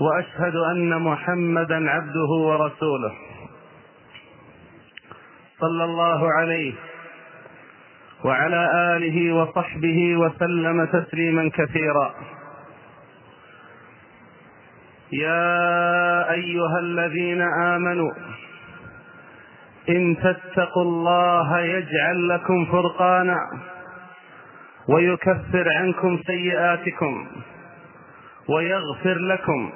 وأشهد أن محمدا عبده ورسوله. صلى الله عليه وعلى آله وصحبه وسلم تسليما كثيرا. يا أيها الذين آمنوا إن تتقوا الله يجعل لكم فرقانا ويكفر عنكم سيئاتكم. ويغفر لكم.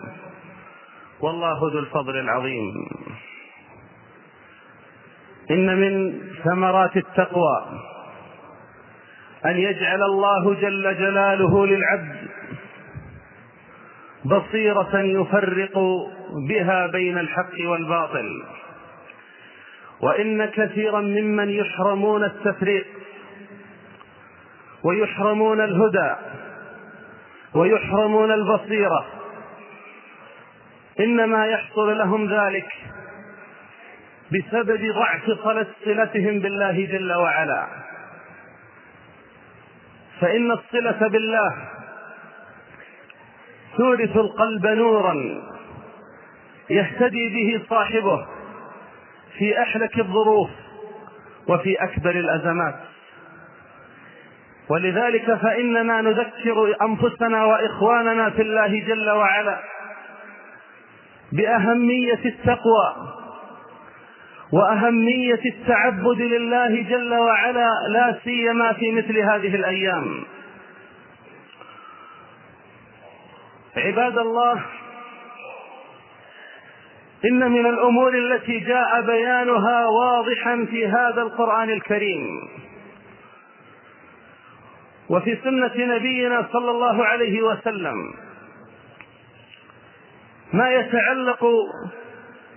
والله ذو الفضل العظيم. إن من ثمرات التقوى أن يجعل الله جل جلاله للعبد بصيرة يفرق بها بين الحق والباطل. وإن كثيرا ممن يحرمون التفريق ويحرمون الهدى ويحرمون البصيرة. إنما يحصل لهم ذلك بسبب ضعف صلتهم بالله جل وعلا. فإن الصلة بالله تورث القلب نورا يهتدي به صاحبه في أحلك الظروف وفي أكبر الأزمات. ولذلك فإننا نذكر أنفسنا وإخواننا في الله جل وعلا بأهمية التقوى وأهمية التعبد لله جل وعلا لا سيما في مثل هذه الأيام. عباد الله إن من الأمور التي جاء بيانها واضحا في هذا القرآن الكريم. وفي سنة نبينا صلى الله عليه وسلم ما يتعلق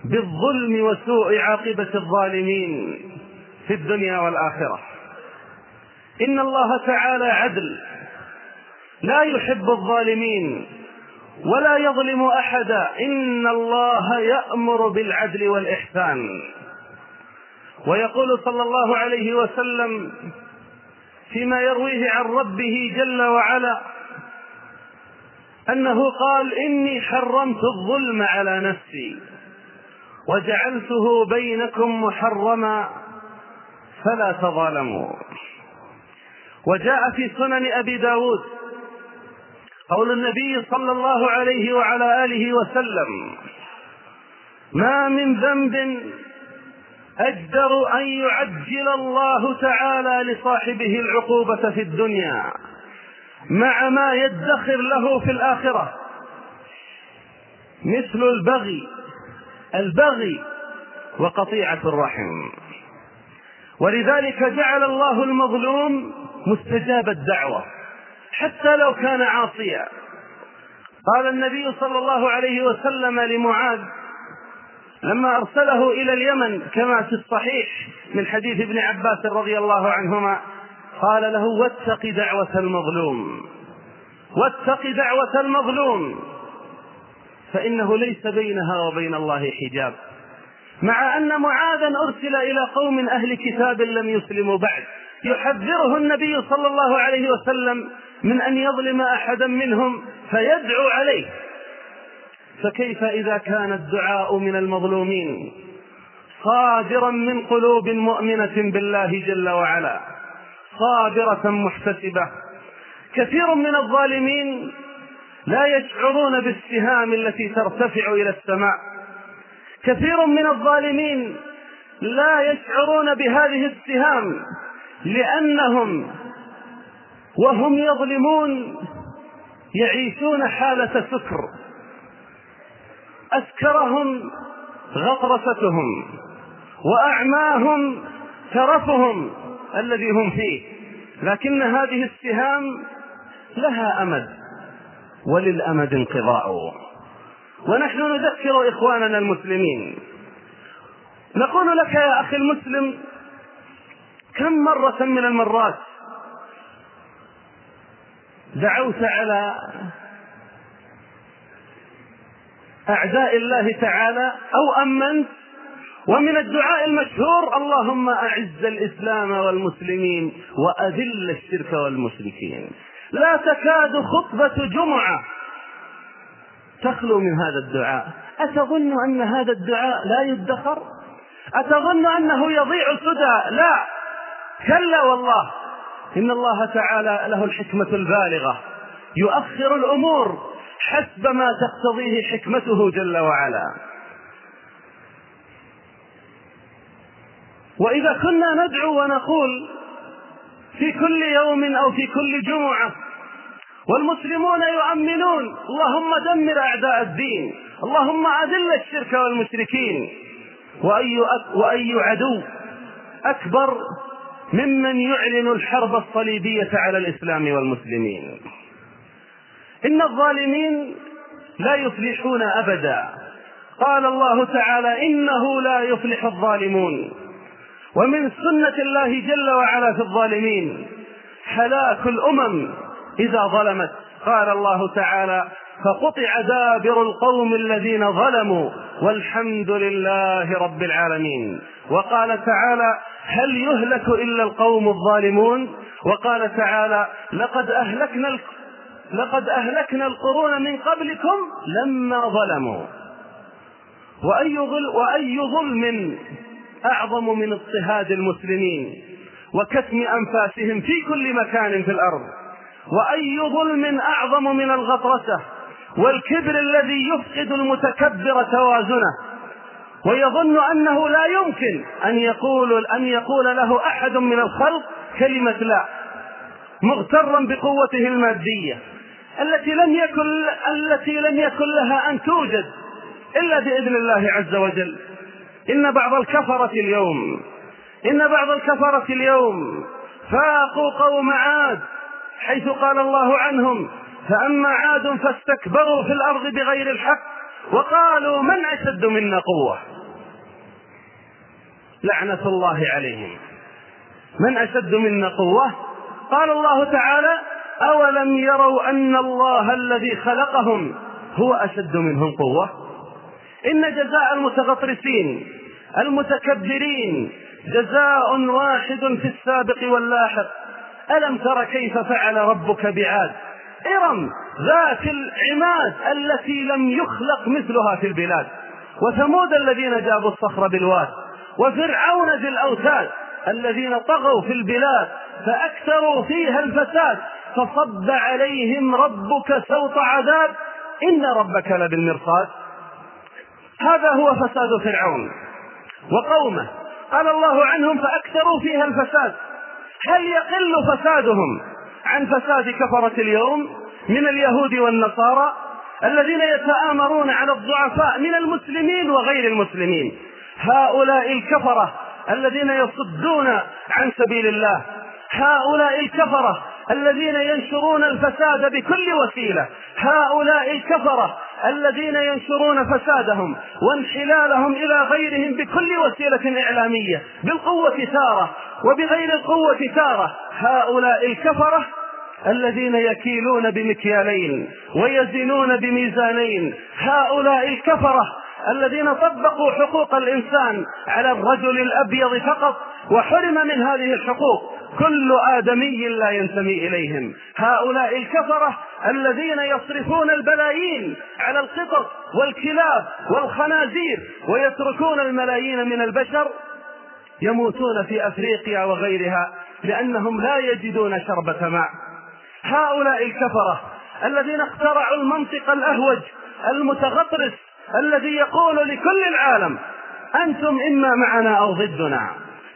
بالظلم وسوء عاقبة الظالمين في الدنيا والآخرة. إن الله تعالى عدل. لا يحب الظالمين ولا يظلم احدا إن الله يأمر بالعدل والإحسان. ويقول صلى الله عليه وسلم فيما يرويه عن ربه جل وعلا أنه قال إني حرمت الظلم على نفسي وجعلته بينكم محرما فلا تظالموا. وجاء في سنن أبي داود قول النبي صلى الله عليه وعلى آله وسلم ما من ذنب أجدر أن يعجل الله تعالى لصاحبه العقوبة في الدنيا مع ما يدخر له في الآخرة. مثل البغي البغي وقطيعة الرحم. ولذلك جعل الله المظلوم مستجاب الدعوة حتى لو كان عاصيا. قال النبي صلى الله عليه وسلم لمعاذ لما أرسله إلى اليمن كما في الصحيح من حديث ابن عباس رضي الله عنهما قال له واتق دعوة المظلوم واتق دعوة المظلوم فإنه ليس بينها وبين الله حجاب. مع أن معاذا أرسل إلى قوم أهل كتاب لم يسلموا بعد. يحذره النبي صلى الله عليه وسلم من أن يظلم أحدا منهم فيدعو عليه. فكيف إذا كان الدعاء من المظلومين صادرا من قلوب مؤمنة بالله جل وعلا صابره محتسبة. كثير من الظالمين لا يشعرون بالسهام التي ترتفع إلى السماء. كثير من الظالمين لا يشعرون بهذه السهام لأنهم وهم يظلمون يعيشون حالة سكر. أسكرهم غطرستهم وأعماهم ترفهم الذي هم فيه. لكن هذه السهام لها أمد وللأمد انقضاء. ونحن نذكر إخواننا المسلمين. نقول لك يا أخي المسلم كم مرة من المرات دعوت على أعداء الله تعالى أو أمنت. ومن الدعاء المشهور اللهم أعز الإسلام والمسلمين وأذل الشرك والمشركين. لا تكاد خطبة جمعة تخلو من هذا الدعاء. أتظن أن هذا الدعاء لا يدخر؟ أتظن أنه يضيع سدى لا. كلا والله. إن الله تعالى له الحكمة البالغة. يؤخر الأمور. حسب ما تقتضيه حكمته جل وعلا. وإذا كنا ندعو ونقول في كل يوم أو في كل جمعة والمسلمون يؤمنون اللهم دمر أعداء الدين اللهم أذل الشرك والمشركين. وأي, وأي عدو أكبر ممن يعلن الحرب الصليبية على الإسلام والمسلمين. إن الظالمين لا يفلحون أبدا. قال الله تعالى إنه لا يفلح الظالمون. ومن سنة الله جل وعلا في الظالمين هلاك الأمم إذا ظلمت. قال الله تعالى فقطع دابر القوم الذين ظلموا والحمد لله رب العالمين. وقال تعالى هل يهلك إلا القوم الظالمون؟ وقال تعالى لقد أهلكنا لقد أهلكنا القرون من قبلكم لما ظلموا. وأي ظل وأي ظلم أعظم من اضطهاد المسلمين وكتم أنفاسهم في كل مكان في الأرض. وأي ظلم أعظم من الغطرسة والكبر الذي يفقد المتكبر توازنه. ويظن أنه لا يمكن أن يقول أن يقول له أحد من الخلق كلمة لا مغترا بقوته المادية. التي لم يكن التي لم يكن لها أن توجد إلا بإذن الله عز وجل. إن بعض الكفرة اليوم إن بعض الكفرة اليوم فاقوا قوم عاد حيث قال الله عنهم فأما عاد فاستكبروا في الأرض بغير الحق وقالوا من أشد منا قوة؟ لعنة الله عليهم. من أشد منا قوة؟ قال الله تعالى أولم يروا أن الله الذي خلقهم هو أشد منهم قوة؟ إن جزاء المتغطرسين المتكبرين جزاء واحد في السابق واللاحق. ألم تر كيف فعل ربك بعاد؟ إرم ذات العماد التي لم يخلق مثلها في البلاد. وثمود الذين جابوا الصخر بالواد وفرعون ذي الأوتاد الذين طغوا في البلاد فأكثروا فيها الفساد. فصب عليهم ربك سوط عذاب. إن ربك لبالمرصاد. هذا هو فساد فرعون وقومه. قال الله عنهم فأكثروا فيها الفساد. هل يقل فسادهم عن فساد كفرة اليوم من اليهود والنصارى الذين يتآمرون على الضعفاء من المسلمين وغير المسلمين؟ هؤلاء الكفرة الذين يصدون عن سبيل الله. هؤلاء الكفرة الذين ينشرون الفساد بكل وسيلة. هؤلاء الكفرة الذين ينشرون فسادهم وانحلالهم إلى غيرهم بكل وسيلة إعلامية بالقوة تارة وبغير القوة تارة. هؤلاء الكفرة الذين يكيلون بمكيالين ويزنون بميزانين. هؤلاء الكفرة الذين طبقوا حقوق الإنسان على الرجل الأبيض فقط وحرم من هذه الحقوق كل آدمي لا ينتمي إليهم. هؤلاء الكفرة الذين يصرفون البلايين على القطط والكلاب والخنازير ويتركون الملايين من البشر يموتون في أفريقيا وغيرها لأنهم لا يجدون شربة ماء. هؤلاء الكفرة الذين اخترعوا المنطق الأهوج المتغطرس الذي يقول لكل العالم أنتم إما معنا أو ضدنا.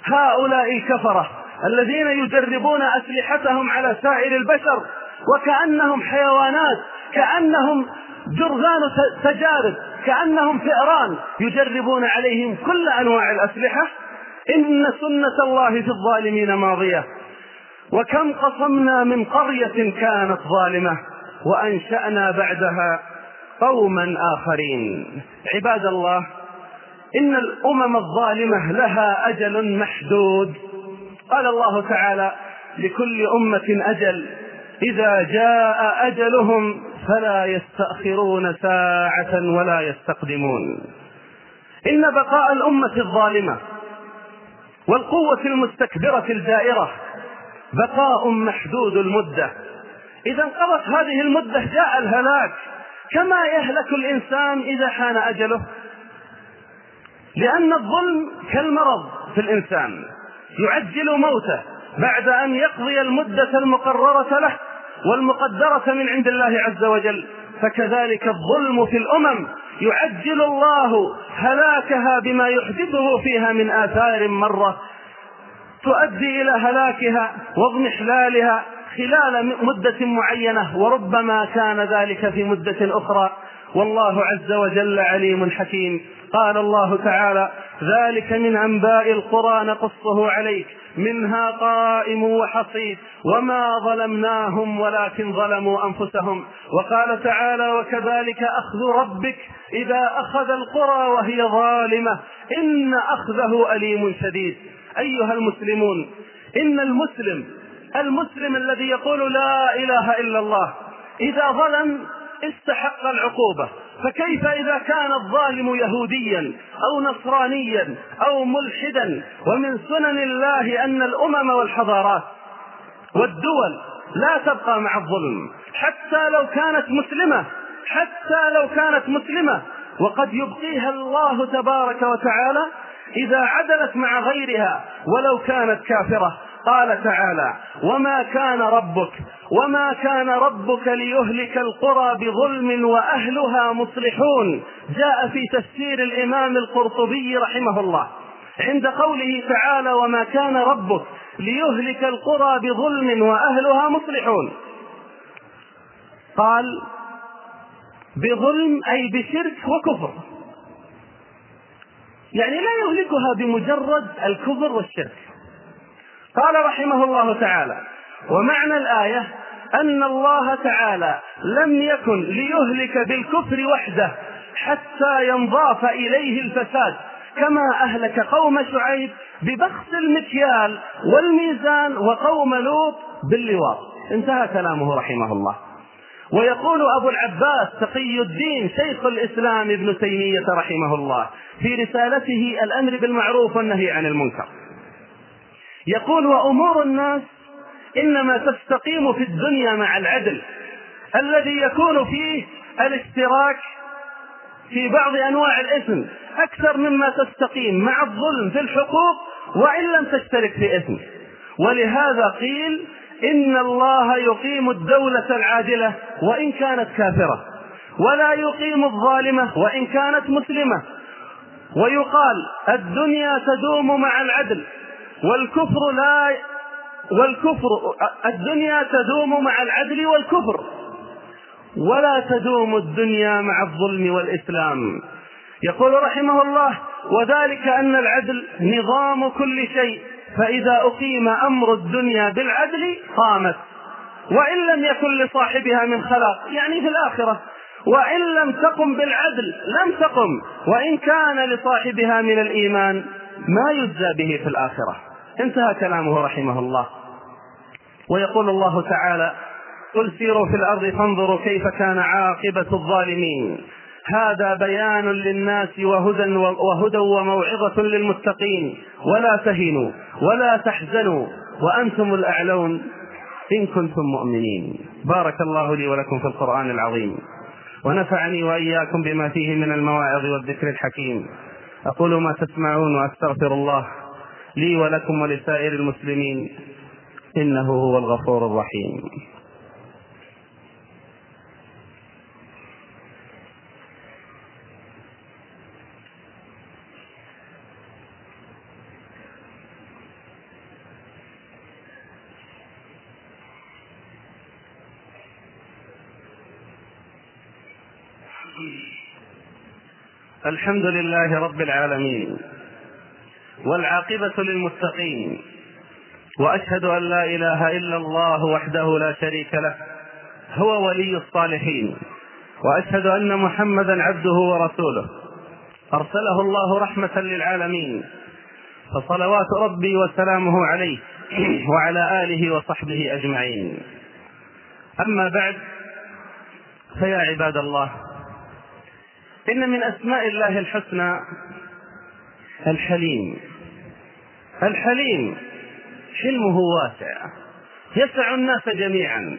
هؤلاء الكفرة الذين يجربون أسلحتهم على سائر البشر وكأنهم حيوانات كأنهم جرذان تجارب كأنهم فئران يجربون عليهم كل أنواع الأسلحة. إن سنة الله في الظالمين ماضية. وكم قصمنا من قرية كانت ظالمة وأنشأنا بعدها قوما آخرين. عباد الله إن الأمم الظالمة لها أجل محدود. قال الله تعالى لكل أمة أجل. إذا جاء أجلهم فلا يستأخرون ساعة ولا يستقدمون. إن بقاء الأمة الظالمة والقوة المستكبرة الجائرة بقاء محدود المدة. إذا انقضت هذه المدة جاء الهلاك. كما يهلك الإنسان إذا حان أجله. لأن الظلم كالمرض في الإنسان يعجل موته بعد أن يقضي المدة المقررة له والمقدرة من عند الله عز وجل. فكذلك الظلم في الأمم يعجل الله هلاكها بما يحدثه فيها من آثار مرة. تؤدي إلى هلاكها واضمحلالها خلال مدة معينة وربما كان ذلك في مدة أخرى. والله عز وجل عليم حكيم. قال الله تعالى ذلك من أنباء القرى نقصه عليك. منها قائم وحصيد. وما ظلمناهم ولكن ظلموا أنفسهم. وقال تعالى وكذلك أخذ ربك إذا أخذ القرى وهي ظالمة. إن أخذه أليم شديد. أيها المسلمون إن المسلم المسلم الذي يقول لا إله إلا الله إذا ظلم استحق العقوبة. فكيف إذا كان الظالم يهوديا أو نصرانيا أو ملحدا؟ ومن سنن الله أن الأمم والحضارات والدول لا تبقى مع الظلم حتى لو كانت مسلمة حتى لو كانت مسلمة. وقد يبقيها الله تبارك وتعالى إذا عدلت مع غيرها ولو كانت كافرة. قال تعالى وما كان ربك وما كان ربك ليهلك القرى بظلم وأهلها مصلحون. جاء في تفسير الإمام القرطبي رحمه الله عند قوله تعالى وما كان ربك ليهلك القرى بظلم وأهلها مصلحون. قال بظلم أي بشرك وكفر. يعني لا يهلكها بمجرد الكفر والشرك. قال رحمه الله تعالى ومعنى الآية أن الله تعالى لم يكن ليهلك بالكفر وحده حتى ينضاف إليه الفساد كما أهلك قوم شعيب ببخس المكيال والميزان وقوم لوط باللواط. انتهى كلامه رحمه الله. ويقول أبو العباس تقي الدين شيخ الإسلام ابن تيمية رحمه الله في رسالته الأمر بالمعروف والنهي عن المنكر. يقول وأمور الناس إنما تستقيم في الدنيا مع العدل. الذي يكون فيه الاشتراك في بعض أنواع الإثم. أكثر مما تستقيم مع الظلم في الحقوق وإن لم تشترك في إثم. ولهذا قيل إن الله يقيم الدولة العادلة وإن كانت كافرة. ولا يقيم الظالمة وإن كانت مسلمة. ويقال الدنيا تدوم مع العدل. والكفر لا والكفر الدنيا تدوم مع العدل والكفر. ولا تدوم الدنيا مع الظلم والإسلام. يقول رحمه الله وذلك أن العدل نظام كل شيء فإذا أقيم أمر الدنيا بالعدل قامت. وإن لم يكن لصاحبها من خلاق يعني في الآخرة. وإن لم تقم بالعدل لم تقم. وإن كان لصاحبها من الإيمان ما يجزى به في الآخرة. انتهى كلامه رحمه الله. ويقول الله تعالى قل سيروا في الأرض فانظروا كيف كان عاقبة الظالمين. هذا بيان للناس وهدى وهدى وموعظة للمتقين. ولا تهنوا ولا تحزنوا وأنتم الأعلون إن كنتم مؤمنين. بارك الله لي ولكم في القرآن العظيم. ونفعني وإياكم بما فيه من المواعظ والذكر الحكيم. أقول ما تسمعون وأستغفر الله لي ولكم ولسائر المسلمين إنه هو الغفور الرحيم. الحمد لله رب العالمين والعاقبة للمتقين وأشهد أن لا إله إلا الله وحده لا شريك له هو ولي الصالحين وأشهد أن محمدا عبده ورسوله. أرسله الله رحمة للعالمين فصلوات ربي وسلامه عليه وعلى آله وصحبه أجمعين. أما بعد فيا عباد الله إن من أسماء الله الحسنى الحليم. الحليم حلمه واسع يسع الناس جميعا.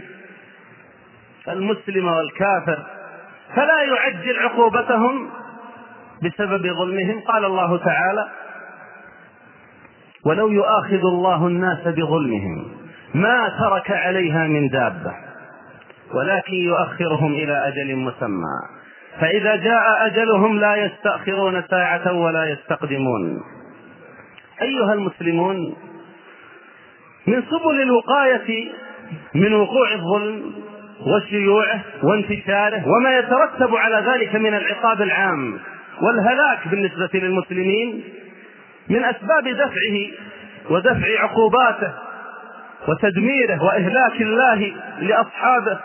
المسلم والكافر فلا يعجل عقوبتهم بسبب ظلمهم. قال الله تعالى ولو يؤاخذ الله الناس بظلمهم ما ترك عليها من دابة ولكن يؤخرهم إلى أجل مسمى. فإذا جاء أجلهم لا يستأخرون ساعة ولا يستقدمون. أيها المسلمون من سبل الوقاية من وقوع الظلم وشيوعه وانتشاره وما يترتب على ذلك من العقاب العام والهلاك بالنسبة للمسلمين من أسباب دفعه ودفع عقوباته وتدميره وإهلاك الله لأصحابه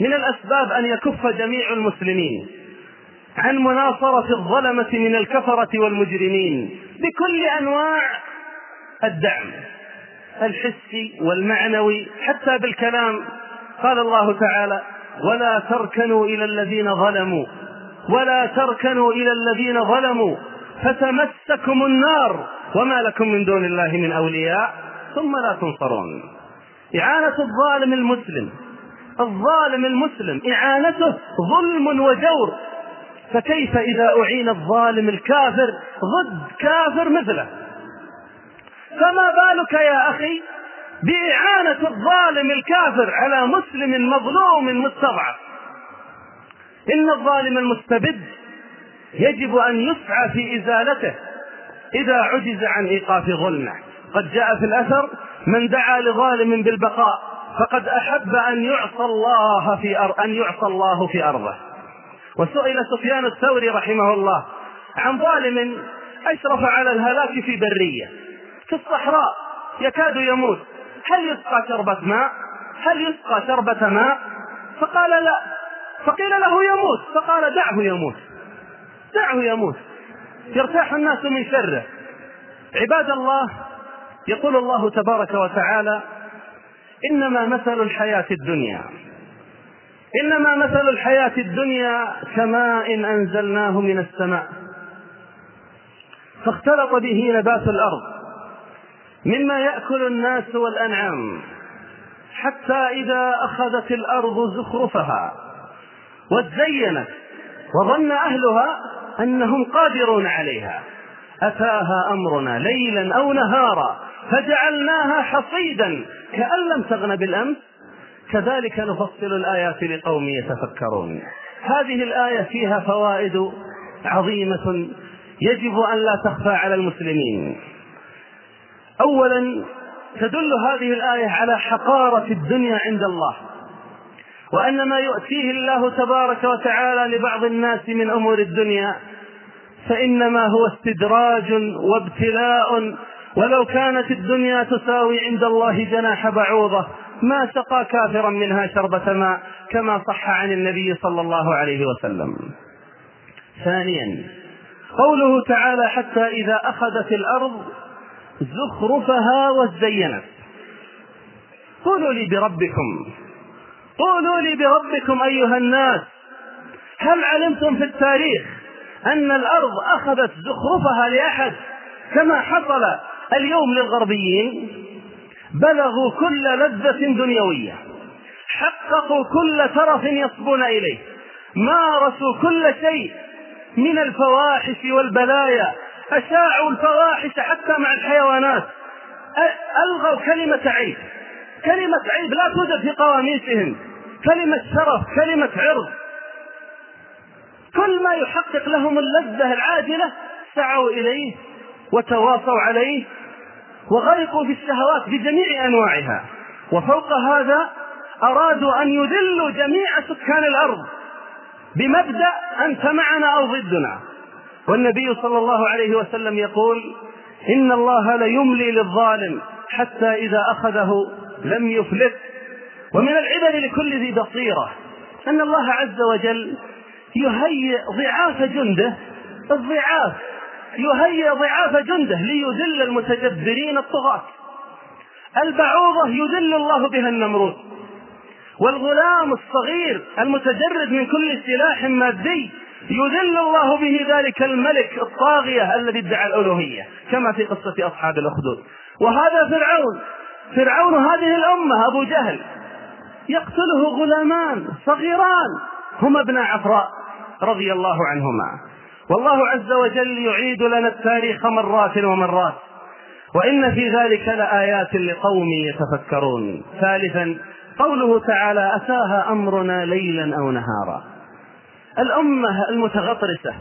من الأسباب أن يكف جميع المسلمين عن مناصرة الظلمة من الكفرة والمجرمين بكل أنواع الدعم الحسي والمعنوي حتى بالكلام. قال الله تعالى ولا تركنوا إلى الذين ظلموا ولا تركنوا إلى الذين ظلموا فتمسكم النار وما لكم من دون الله من أولياء ثم لا تنصرون. إعانة الظالم المسلم الظالم المسلم إعانته ظلم وجور. فكيف إذا أعين الظالم الكافر؟ ضد كافر مثله. فما بالك يا أخي بإعانة الظالم الكافر على مسلم مظلوم مستضعف؟ إن الظالم المستبد يجب أن يسعى في إزالته إذا عجز عن إيقاف ظلمه. قد جاء في الأثر من دعا لظالم بالبقاء. فقد أحب أن يعصى الله في أر... أن يعصى الله في أرضه. وسئل سفيان الثوري رحمه الله عن ظالم أشرف على الهلاك في برية. في الصحراء يكاد يموت. هل يسقى شربة ماء؟ هل يسقى شربة ماء؟ فقال لا. فقيل له يموت. فقال دعه يموت. دعه يموت. يرتاح الناس من شره. عباد الله يقول الله تبارك وتعالى إنما مثل الحياة الدنيا. إنما مثل الحياة الدنيا كماء أنزلناه من السماء. فاختلط به نبات الأرض. مما يأكل الناس والأنعام. حتى إذا أخذت الأرض زخرفها وزينت وظن أهلها أنهم قادرون عليها. أتاها أمرنا ليلا أو نهارا. فجعلناها حصيدا كأن لم تغن بالأمس. كذلك نفصل الآيات لقوم يتفكرون. هذه الآية فيها فوائد عظيمة يجب أن لا تخفى على المسلمين. اولا تدل هذه الآية على حقارة الدنيا عند الله وأن ما يؤتيه الله تبارك وتعالى لبعض الناس من أمور الدنيا فإنما هو استدراج وابتلاء ولو كانت الدنيا تساوي عند الله جناح بعوضة ما سقى كافرا منها شربة ماء كما صح عن النبي صلى الله عليه وسلم. ثانيا قوله تعالى حتى إذا أخذت الأرض زخرفها وزينت قولوا لي بربكم. قولوا لي بربكم أيها الناس. هل علمتم في التاريخ أن الأرض أخذت زخرفها لأحد كما حصل اليوم للغربيين بلغوا كل لذة دنيوية حققوا كل ترف يصبون إليه مارسوا كل شيء من الفواحش والبلايا أشاعوا الفواحش حتى مع الحيوانات. ألغوا كلمة عيب كلمة عيب لا توجد في قواميسهم كلمة شرف كلمة عرض. كل ما يحقق لهم اللذة العاجلة سعوا إليه وتواصوا عليه وغرقوا في الشهوات بجميع أنواعها. وفوق هذا أرادوا أن يذلوا جميع سكان الأرض بمبدأ أنت معنا أو ضدنا. والنبي صلى الله عليه وسلم يقول إن الله ليملي للظالم حتى إذا أخذه لم يفلت. ومن العبر لكل ذي بصيرة أن الله عز وجل يهيئ ضعاف جنده الضعاف يهيئ ضعاف جنده ليذل المتجبرين الطغاة. البعوضة يذل الله بها النمرود. والغلام الصغير المتجرد من كل سلاح مادي يذل الله به ذلك الملك الطاغية الذي ادعى الألوهية كما في قصة أصحاب الأخدود. وهذا فرعون. فرعون هذه الأمة أبو جهل يقتله غلامان صغيران هما ابن عفراء رضي الله عنهما. والله عز وجل يعيد لنا التاريخ مرات ومرات. وإن في ذلك لآيات لقوم يتفكرون. ثالثا قوله تعالى أتاها أمرنا ليلا أو نهارا. الأمة المتغطرسة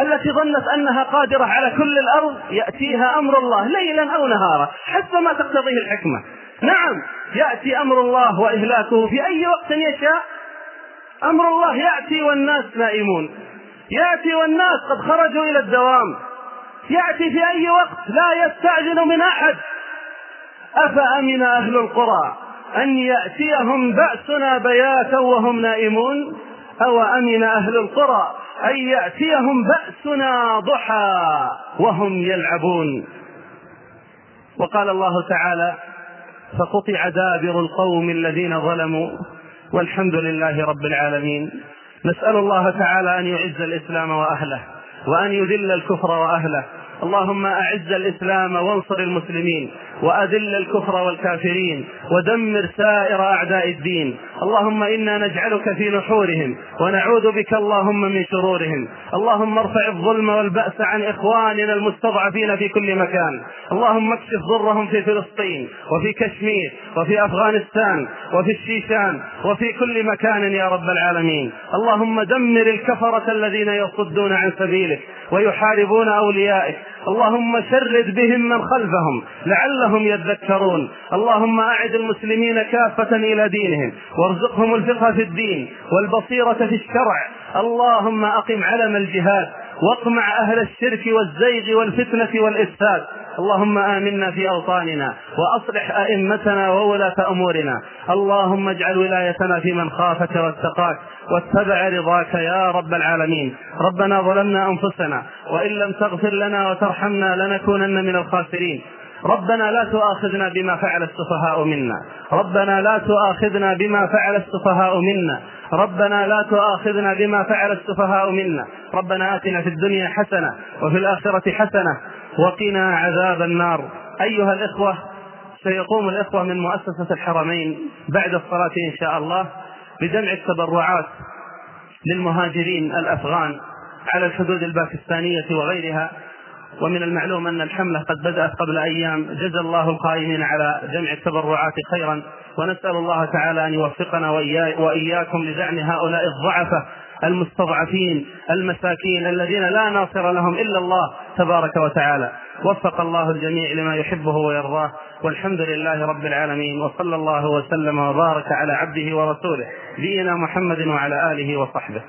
التي ظنت أنها قادرة على كل الأرض يأتيها أمر الله ليلا أو نهارا. حسب ما تقتضيه الحكمة. نعم يأتي أمر الله وإهلاكه في أي وقت يشاء. أمر الله يأتي والناس نائمون. يأتي والناس قد خرجوا إلى الدوام. يأتي في أي وقت لا يستأذن من أحد. أفأمن أهل القرى أن يأتيهم بأسنا بياتا وهم نائمون؟ أو أمن أهل القرى أن يأتيهم بأسنا ضحى وهم يلعبون؟ وقال الله تعالى فقطع دابر القوم الذين ظلموا والحمد لله رب العالمين. نسأل الله تعالى أن يعز الإسلام وأهله وأن يذل الكفر وأهله. اللهم أعز الإسلام وانصر المسلمين. وأذل الكفر والكافرين ودمر سائر أعداء الدين. اللهم إنا نجعلك في نحورهم ونعوذ بك اللهم من شرورهم. اللهم ارفع الظلم والبأس عن إخواننا المستضعفين في كل مكان. اللهم اكشف ضرهم في فلسطين وفي كشمير وفي أفغانستان وفي الشيشان وفي كل مكان يا رب العالمين. اللهم دمر الكفرة الذين يصدون عن سبيلك ويحاربون أوليائك اللهم شرد بهم من خلفهم لعلهم يذكرون. اللهم أعد المسلمين كافة إلى دينهم وارزقهم الفقه في الدين والبصيرة في الشرع. اللهم أقم علم الجهاد واقمع أهل الشرك والزيغ والفتنة والإفساد. اللهم آمنا في أوطاننا وأصلح أئمتنا وولاة أمورنا. اللهم اجعل ولايتنا في من خافك واتقاك واتبع رضاك يا رب العالمين. ربنا ظلمنا أنفسنا وإن لم تغفر لنا وترحمنا لنكونن من الخاسرين. ربنا لا تؤاخذنا بما فعل السفهاء منا. ربنا لا تؤاخذنا بما فعل السفهاء منا. ربنا لا تؤاخذنا بما فعل السفهاء منا. ربنا آتنا في الدنيا حسنة وفي الآخرة حسنة وقنا عذاب النار. أيها الإخوة سيقوم الإخوة من مؤسسة الحرمين بعد الصلاة إن شاء الله بجمع التبرعات للمهاجرين الأفغان على الحدود الباكستانية وغيرها. ومن المعلوم أن الحملة قد بدأت قبل أيام. جزى الله القائمين على جمع التبرعات خيرا. ونسأل الله تعالى أن يوفقنا وإياكم لدعم هؤلاء الضعفة المستضعفين المساكين الذين لا ناصر لهم إلا الله تبارك وتعالى. وفق الله الجميع لما يحبه ويرضاه. والحمد لله رب العالمين. وصلى الله وسلم وبارك على عبده ورسوله. نبينا محمد وعلى آله وصحبه.